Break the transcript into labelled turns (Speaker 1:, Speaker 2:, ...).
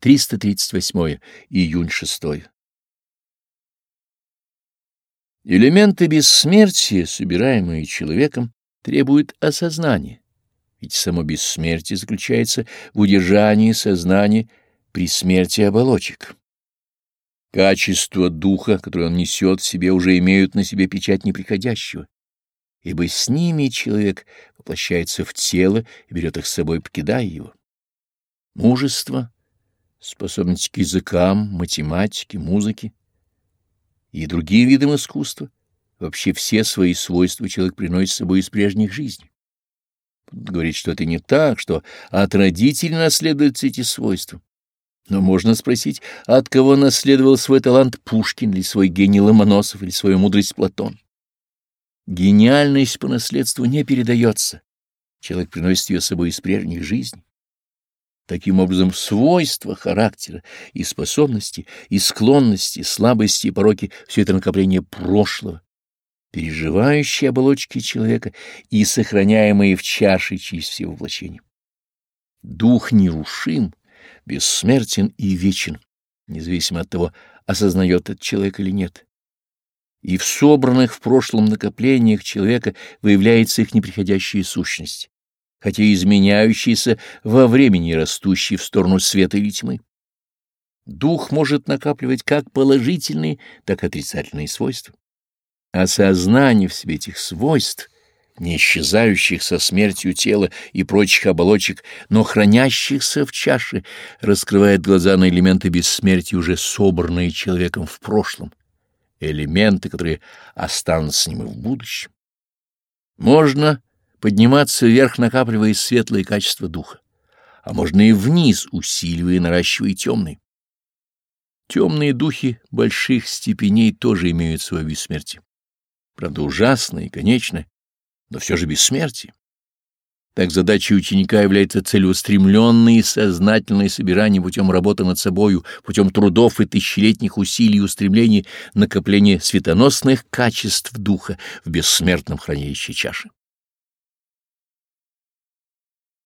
Speaker 1: 338 июнь 6 Элементы бессмертия, собираемые человеком, требуют осознания, ведь само бессмертие заключается в удержании сознания при смерти оболочек. Качества духа, которые он несет в себе, уже имеют на себе печать неприходящего, ибо с ними человек воплощается в тело и берет их с собой, покидая его. Мужество, способность к языкам, математике, музыке и другим видам искусства, вообще все свои свойства человек приносит с собой из прежних жизней. Говорит, что это не так, что от родителей наследуются эти свойства. Но можно спросить, от кого наследовал свой талант Пушкин, или свой гений Ломоносов, или свою мудрость Платон? Гениальность по наследству не передается. Человек приносит ее с собой из прежних жизней. Таким образом, свойства характера и способности, и склонности, слабости и пороки — все это накопление прошлого, переживающие оболочки человека и сохраняемые в чаше через все воплощения. Дух нерушим, бессмертен и вечен, независимо от того, осознает этот человек или нет. И в собранных в прошлом накоплениях человека выявляется их неприходящая сущность, хотя и изменяющаяся во времени, растущей в сторону света или тьмы. Дух может накапливать как положительные, так и отрицательные свойства. Осознание в себе этих свойств, не исчезающих со смертью тела и прочих оболочек, но хранящихся в чаше, раскрывает глаза на элементы бессмертия, уже собранные человеком в прошлом, элементы, которые останутся с ним и в будущем. Можно подниматься вверх, накапливая светлые качества духа, а можно и вниз, усиливая и наращивая темные. Темные духи больших степеней тоже имеют свое бессмертие правда ужасное и конечное, но все же бессмертие. Так задачей ученика является целеустремленное и сознательное собирание путем работы над собою, путем трудов и тысячелетних усилий и устремлений накопления светоносных качеств духа в бессмертном хранящей чаше.